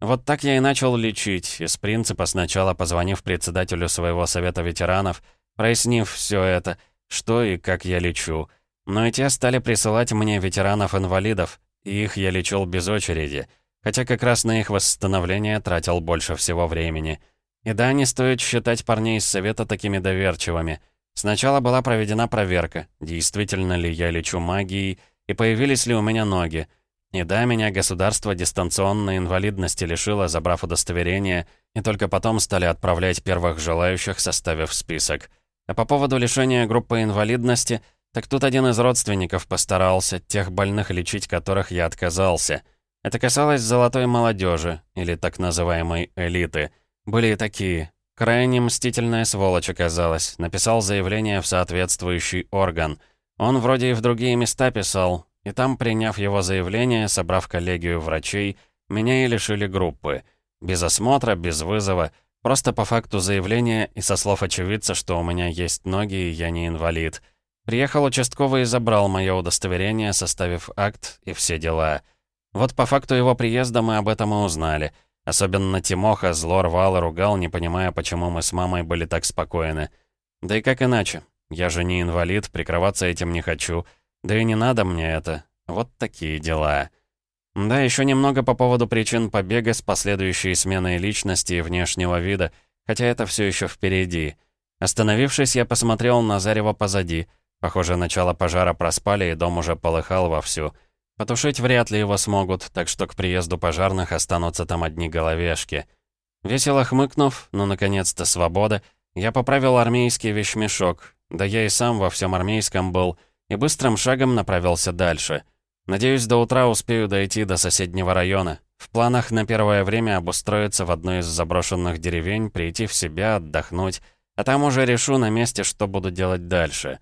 Вот так я и начал лечить, из принципа сначала позвонив председателю своего совета ветеранов, прояснив все это, что и как я лечу. Но и те стали присылать мне ветеранов-инвалидов, и их я лечил без очереди, хотя как раз на их восстановление тратил больше всего времени. И да, не стоит считать парней из совета такими доверчивыми. Сначала была проведена проверка, действительно ли я лечу магией, и появились ли у меня ноги. И да, меня государство дистанционной инвалидности лишило, забрав удостоверение, и только потом стали отправлять первых желающих, составив список. А по поводу лишения группы инвалидности — так тут один из родственников постарался, тех больных лечить которых я отказался. Это касалось золотой молодежи, или так называемой элиты. Были и такие. Крайне мстительная сволочь оказалась. Написал заявление в соответствующий орган. Он вроде и в другие места писал. И там, приняв его заявление, собрав коллегию врачей, меня и лишили группы. Без осмотра, без вызова, просто по факту заявления и со слов очевидца, что у меня есть ноги и я не инвалид. Приехал участковый и забрал мое удостоверение, составив акт и все дела. Вот по факту его приезда мы об этом и узнали. Особенно Тимоха зло рвал и ругал, не понимая, почему мы с мамой были так спокойны. Да и как иначе? Я же не инвалид, прикрываться этим не хочу. Да и не надо мне это. Вот такие дела. Да, еще немного по поводу причин побега с последующей сменой личности и внешнего вида, хотя это все еще впереди. Остановившись, я посмотрел на зарево позади. Похоже, начало пожара проспали, и дом уже полыхал вовсю. Потушить вряд ли его смогут, так что к приезду пожарных останутся там одни головешки. Весело хмыкнув, ну, наконец-то, свобода, я поправил армейский вещмешок, да я и сам во всем армейском был, и быстрым шагом направился дальше — Надеюсь, до утра успею дойти до соседнего района. В планах на первое время обустроиться в одной из заброшенных деревень, прийти в себя, отдохнуть, а там уже решу на месте, что буду делать дальше.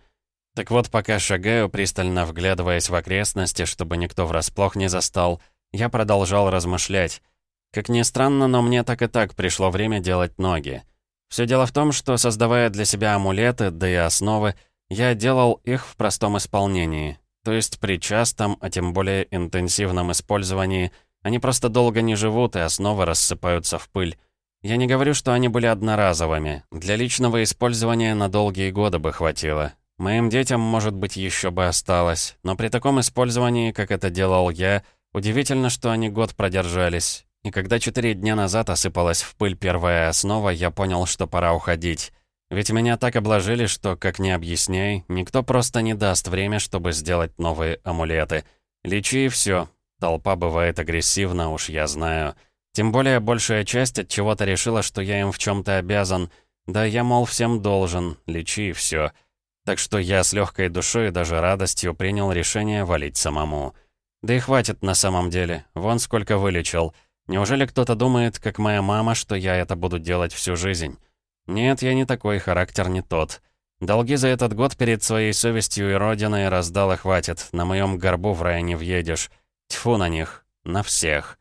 Так вот, пока шагаю, пристально вглядываясь в окрестности, чтобы никто врасплох не застал, я продолжал размышлять. Как ни странно, но мне так и так пришло время делать ноги. Все дело в том, что, создавая для себя амулеты, да и основы, я делал их в простом исполнении, то есть при частом, а тем более интенсивном использовании, они просто долго не живут и основы рассыпаются в пыль. Я не говорю, что они были одноразовыми. Для личного использования на долгие годы бы хватило. Моим детям, может быть, еще бы осталось. Но при таком использовании, как это делал я, удивительно, что они год продержались. И когда четыре дня назад осыпалась в пыль первая основа, я понял, что пора уходить. Ведь меня так обложили, что, как ни объясняй, никто просто не даст время, чтобы сделать новые амулеты. Лечи и все. Толпа бывает агрессивна, уж я знаю. Тем более большая часть от чего-то решила, что я им в чем-то обязан. Да я, мол, всем должен. Лечи и все. Так что я с легкой душой и даже радостью принял решение валить самому. Да и хватит на самом деле. Вон сколько вылечил. Неужели кто-то думает, как моя мама, что я это буду делать всю жизнь? Нет, я не такой, характер не тот. Долги за этот год перед своей совестью и родиной раздал и хватит. На моем горбу в рай не въедешь. Тьфу на них. На всех.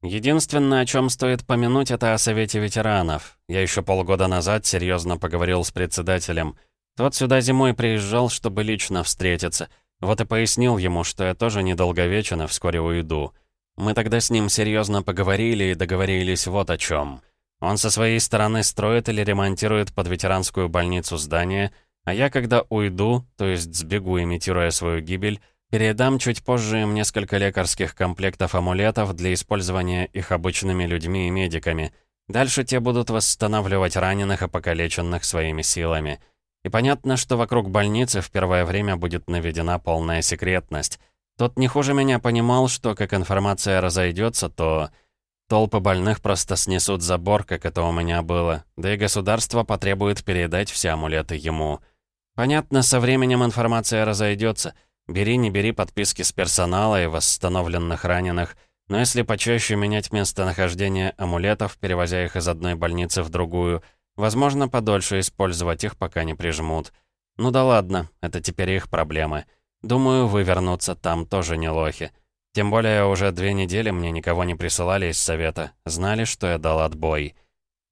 Единственное, о чем стоит помянуть, это о Совете ветеранов. Я еще полгода назад серьезно поговорил с председателем. Тот сюда зимой приезжал, чтобы лично встретиться. Вот и пояснил ему, что я тоже недолговечен и вскоре уйду. Мы тогда с ним серьезно поговорили и договорились вот о чем. Он со своей стороны строит или ремонтирует под ветеранскую больницу здание, а я, когда уйду, то есть сбегу, имитируя свою гибель, передам чуть позже им несколько лекарских комплектов амулетов для использования их обычными людьми и медиками. Дальше те будут восстанавливать раненых и покалеченных своими силами. И понятно, что вокруг больницы в первое время будет наведена полная секретность. Тот не хуже меня понимал, что как информация разойдется, то Толпы больных просто снесут забор, как это у меня было, да и государство потребует передать все амулеты ему. Понятно, со временем информация разойдется. Бери, не бери подписки с персонала и восстановленных раненых, но если почаще менять местонахождение амулетов, перевозя их из одной больницы в другую, возможно, подольше использовать их, пока не прижмут. Ну да ладно, это теперь их проблемы. Думаю, вывернуться там тоже не лохи. Тем более уже две недели мне никого не присылали из совета, знали, что я дал отбой.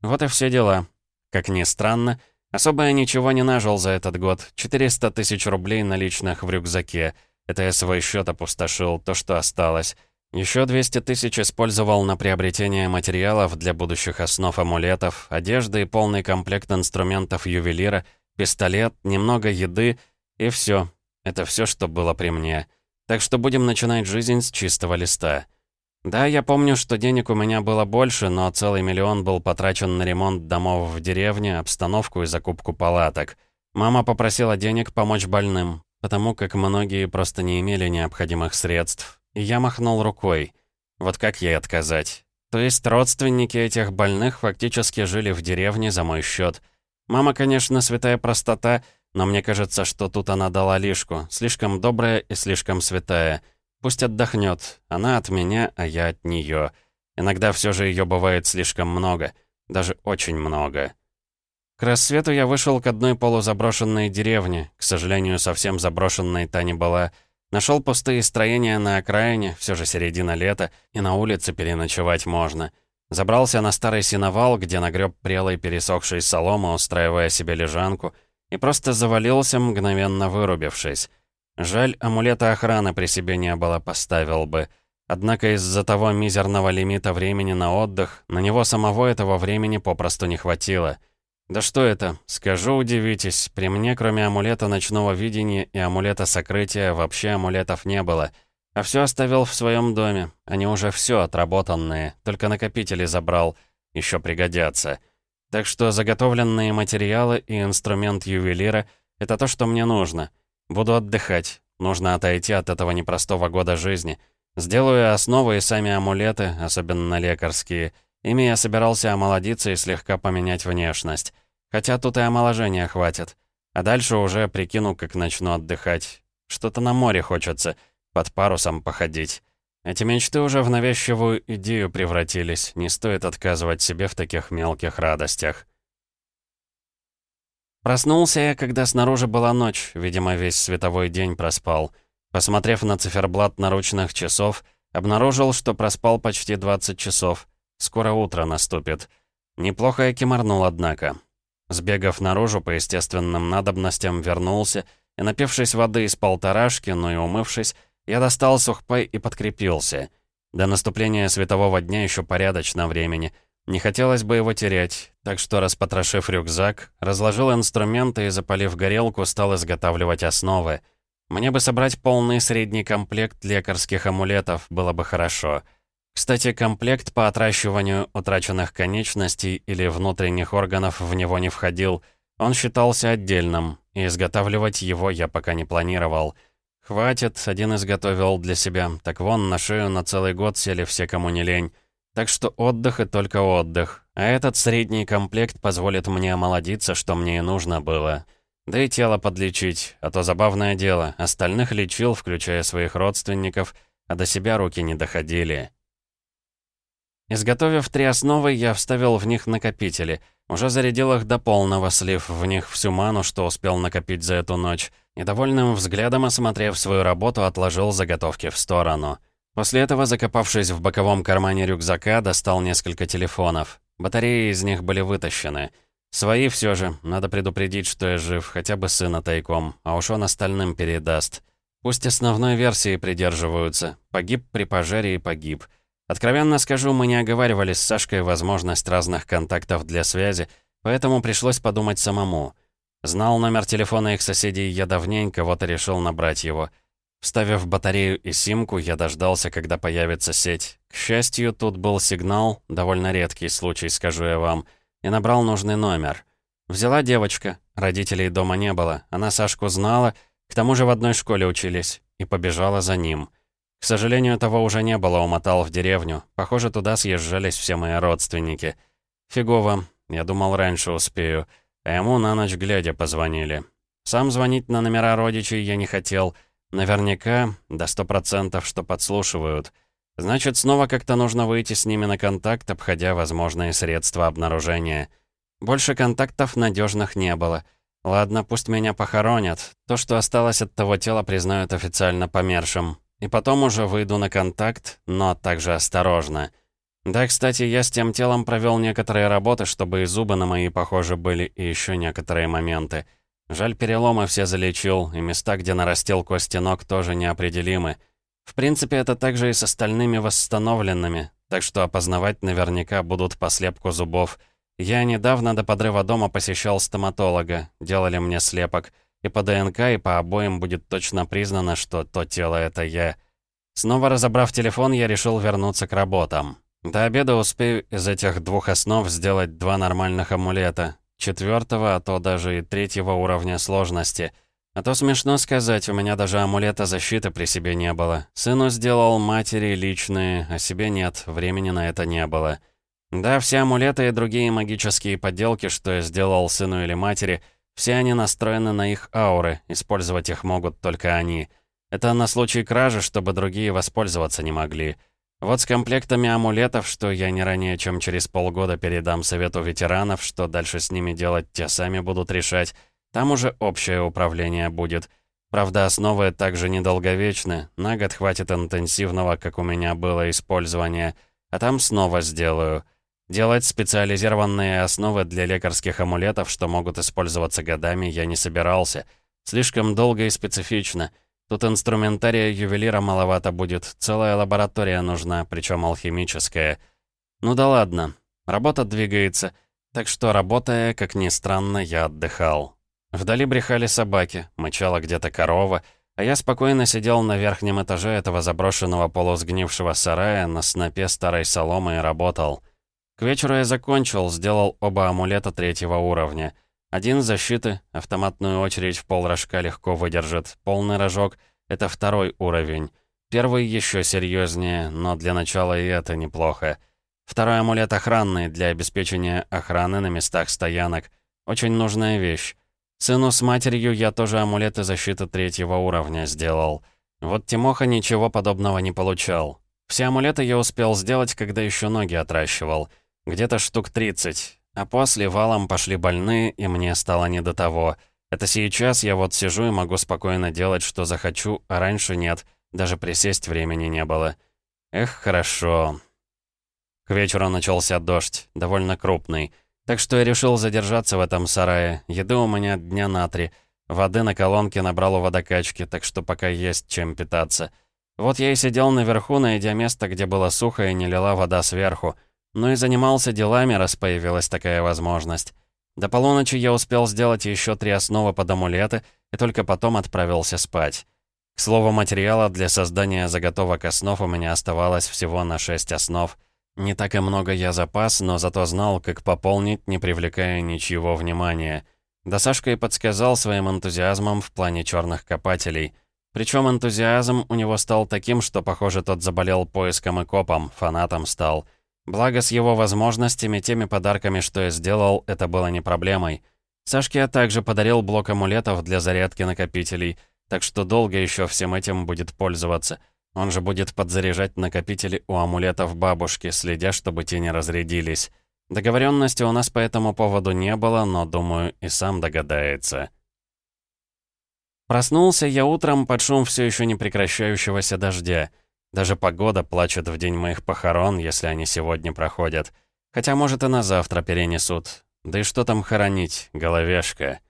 Вот и все дела. Как ни странно, особо я ничего не нажил за этот год. 400 тысяч рублей наличных в рюкзаке. Это я свой счет опустошил, то, что осталось. Еще 200 тысяч использовал на приобретение материалов для будущих основ амулетов, одежды и полный комплект инструментов ювелира, пистолет, немного еды и все. Это все, что было при мне. Так что будем начинать жизнь с чистого листа. Да, я помню, что денег у меня было больше, но целый миллион был потрачен на ремонт домов в деревне, обстановку и закупку палаток. Мама попросила денег помочь больным, потому как многие просто не имели необходимых средств. И я махнул рукой. Вот как ей отказать? То есть родственники этих больных фактически жили в деревне за мой счет. Мама, конечно, святая простота, но мне кажется, что тут она дала лишку, слишком добрая и слишком святая. Пусть отдохнет, она от меня, а я от нее. Иногда все же ее бывает слишком много, даже очень много. К рассвету я вышел к одной полузаброшенной деревне, к сожалению, совсем заброшенной та не была. Нашел пустые строения на окраине, все же середина лета, и на улице переночевать можно. Забрался на старый сеновал, где нагреб прелой пересохшей соломы, устраивая себе лежанку, и просто завалился, мгновенно вырубившись. Жаль, амулета охраны при себе не было, поставил бы. Однако из-за того мизерного лимита времени на отдых, на него самого этого времени попросту не хватило. Да что это, скажу, удивитесь, при мне кроме амулета ночного видения и амулета сокрытия вообще амулетов не было. А все оставил в своем доме, они уже все отработанные, только накопители забрал, еще пригодятся. Так что заготовленные материалы и инструмент ювелира — это то, что мне нужно. Буду отдыхать, нужно отойти от этого непростого года жизни — Сделаю основы и сами амулеты, особенно лекарские. Ими я собирался омолодиться и слегка поменять внешность. Хотя тут и омоложения хватит. А дальше уже прикину, как начну отдыхать. Что-то на море хочется, под парусом походить. Эти мечты уже в навязчивую идею превратились. Не стоит отказывать себе в таких мелких радостях. Проснулся я, когда снаружи была ночь, видимо, весь световой день проспал. Посмотрев на циферблат наручных часов, обнаружил, что проспал почти 20 часов. Скоро утро наступит. Неплохо я кимарнул, однако. Сбегав наружу по естественным надобностям, вернулся, и, напившись воды из полторашки, но и умывшись, я достал сухпай и подкрепился. До наступления светового дня еще порядочно времени. Не хотелось бы его терять, так что, распотрошив рюкзак, разложил инструменты и, запалив горелку, стал изготавливать основы — мне бы собрать полный средний комплект лекарских амулетов, было бы хорошо. Кстати, комплект по отращиванию утраченных конечностей или внутренних органов в него не входил. Он считался отдельным, и изготавливать его я пока не планировал. Хватит, один изготовил для себя, так вон на шею на целый год сели все, кому не лень. Так что отдых и только отдых. А этот средний комплект позволит мне омолодиться, что мне и нужно было. Да и тело подлечить, а то забавное дело, остальных лечил, включая своих родственников, а до себя руки не доходили. Изготовив три основы, я вставил в них накопители. Уже зарядил их до полного, слив в них всю ману, что успел накопить за эту ночь. Недовольным взглядом, осмотрев свою работу, отложил заготовки в сторону. После этого, закопавшись в боковом кармане рюкзака, достал несколько телефонов. Батареи из них были вытащены — Свои все же. Надо предупредить, что я жив, хотя бы сына тайком, а уж он остальным передаст. Пусть основной версии придерживаются. Погиб при пожаре и погиб. Откровенно скажу, мы не оговаривали с Сашкой возможность разных контактов для связи, поэтому пришлось подумать самому. Знал номер телефона их соседей я давненько, вот и решил набрать его. Вставив батарею и симку, я дождался, когда появится сеть. К счастью, тут был сигнал, довольно редкий случай, скажу я вам — и набрал нужный номер. Взяла девочка, родителей дома не было, она Сашку знала, к тому же в одной школе учились, и побежала за ним. К сожалению, того уже не было, умотал в деревню. Похоже, туда съезжались все мои родственники. Фигово, я думал, раньше успею. Ему на ночь глядя позвонили. Сам звонить на номера родичей я не хотел. Наверняка, до сто процентов, что подслушивают. Значит, снова как-то нужно выйти с ними на контакт, обходя возможные средства обнаружения. Больше контактов надежных не было. Ладно, пусть меня похоронят. То, что осталось от того тела, признают официально помершим. И потом уже выйду на контакт, но также осторожно. Да, кстати, я с тем телом провел некоторые работы, чтобы и зубы на мои похожи были, и еще некоторые моменты. Жаль, переломы все залечил, и места, где нарастил кости ног, тоже неопределимы. В принципе, это также и с остальными восстановленными, так что опознавать наверняка будут по слепку зубов. Я недавно до подрыва дома посещал стоматолога, делали мне слепок, и по ДНК, и по обоим будет точно признано, что то тело — это я. Снова разобрав телефон, я решил вернуться к работам. До обеда успею из этих двух основ сделать два нормальных амулета, четвертого, а то даже и третьего уровня сложности — а то смешно сказать, у меня даже амулета защиты при себе не было. Сыну сделал матери личные, а себе нет, времени на это не было. Да, все амулеты и другие магические подделки, что я сделал сыну или матери, все они настроены на их ауры, использовать их могут только они. Это на случай кражи, чтобы другие воспользоваться не могли. Вот с комплектами амулетов, что я не ранее, чем через полгода передам совету ветеранов, что дальше с ними делать, те сами будут решать, там уже общее управление будет. Правда, основы также недолговечны, на год хватит интенсивного, как у меня было, использования, а там снова сделаю. Делать специализированные основы для лекарских амулетов, что могут использоваться годами, я не собирался. Слишком долго и специфично. Тут инструментария ювелира маловато будет, целая лаборатория нужна, причем алхимическая. Ну да ладно, работа двигается, так что, работая, как ни странно, я отдыхал. Вдали брехали собаки, мычала где-то корова, а я спокойно сидел на верхнем этаже этого заброшенного полусгнившего сарая на снопе старой соломы и работал. К вечеру я закончил, сделал оба амулета третьего уровня. Один защиты, автоматную очередь в пол рожка легко выдержит, полный рожок — это второй уровень. Первый еще серьезнее, но для начала и это неплохо. Второй амулет охранный для обеспечения охраны на местах стоянок. Очень нужная вещь. Сыну с матерью я тоже амулеты защиты третьего уровня сделал. Вот Тимоха ничего подобного не получал. Все амулеты я успел сделать, когда еще ноги отращивал. Где-то штук 30. А после валом пошли больные, и мне стало не до того. Это сейчас я вот сижу и могу спокойно делать, что захочу, а раньше нет. Даже присесть времени не было. Эх, хорошо. К вечеру начался дождь, довольно крупный. Так что я решил задержаться в этом сарае. Еды у меня дня на три. Воды на колонке набрал у водокачки, так что пока есть чем питаться. Вот я и сидел наверху, найдя место, где было сухо и не лила вода сверху. Ну и занимался делами, раз появилась такая возможность. До полуночи я успел сделать еще три основы под амулеты и только потом отправился спать. К слову, материала для создания заготовок основ у меня оставалось всего на шесть основ — не так и много я запас, но зато знал, как пополнить, не привлекая ничего внимания. Да Сашка и подсказал своим энтузиазмом в плане черных копателей. Причем энтузиазм у него стал таким, что, похоже, тот заболел поиском и копом, фанатом стал. Благо, с его возможностями, теми подарками, что я сделал, это было не проблемой. Сашке я также подарил блок амулетов для зарядки накопителей, так что долго еще всем этим будет пользоваться — он же будет подзаряжать накопители у амулетов бабушки, следя, чтобы те не разрядились. Договоренности у нас по этому поводу не было, но, думаю, и сам догадается. Проснулся я утром под шум все еще не прекращающегося дождя. Даже погода плачет в день моих похорон, если они сегодня проходят. Хотя, может, и на завтра перенесут. Да и что там хоронить, головешка.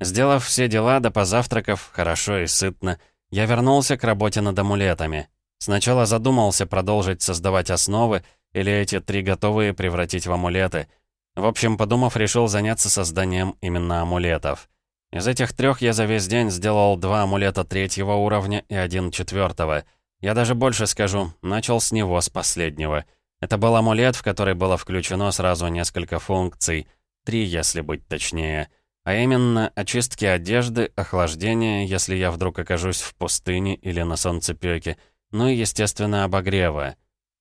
Сделав все дела, да позавтракав, хорошо и сытно, я вернулся к работе над амулетами. Сначала задумался продолжить создавать основы, или эти три готовые превратить в амулеты. В общем, подумав, решил заняться созданием именно амулетов. Из этих трех я за весь день сделал два амулета третьего уровня и один четвертого. Я даже больше скажу, начал с него, с последнего. Это был амулет, в который было включено сразу несколько функций. Три, если быть точнее. А именно, очистки одежды, охлаждение, если я вдруг окажусь в пустыне или на солнцепёке, ну и, естественно, обогрева.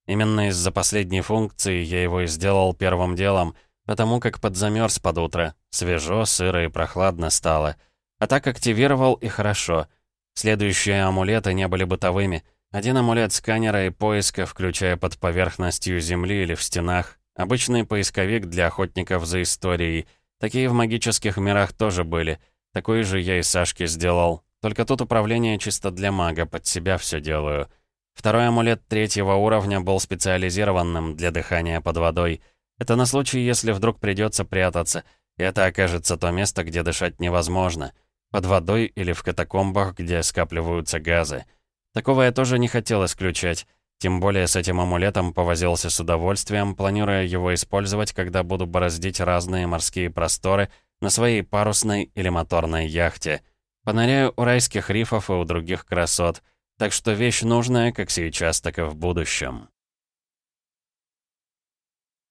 Именно из-за последней функции я его и сделал первым делом, потому как подзамерз под утро. Свежо, сыро и прохладно стало. А так активировал и хорошо. Следующие амулеты не были бытовыми. Один амулет сканера и поиска, включая под поверхностью земли или в стенах. Обычный поисковик для охотников за историей — Такие в магических мирах тоже были. Такой же я и Сашке сделал. Только тут управление чисто для мага, под себя все делаю. Второй амулет третьего уровня был специализированным для дыхания под водой. Это на случай, если вдруг придется прятаться, и это окажется то место, где дышать невозможно. Под водой или в катакомбах, где скапливаются газы. Такого я тоже не хотел исключать. Тем более с этим амулетом повозился с удовольствием, планируя его использовать, когда буду бороздить разные морские просторы на своей парусной или моторной яхте. Поныряю у райских рифов и у других красот, так что вещь нужная как сейчас, так и в будущем.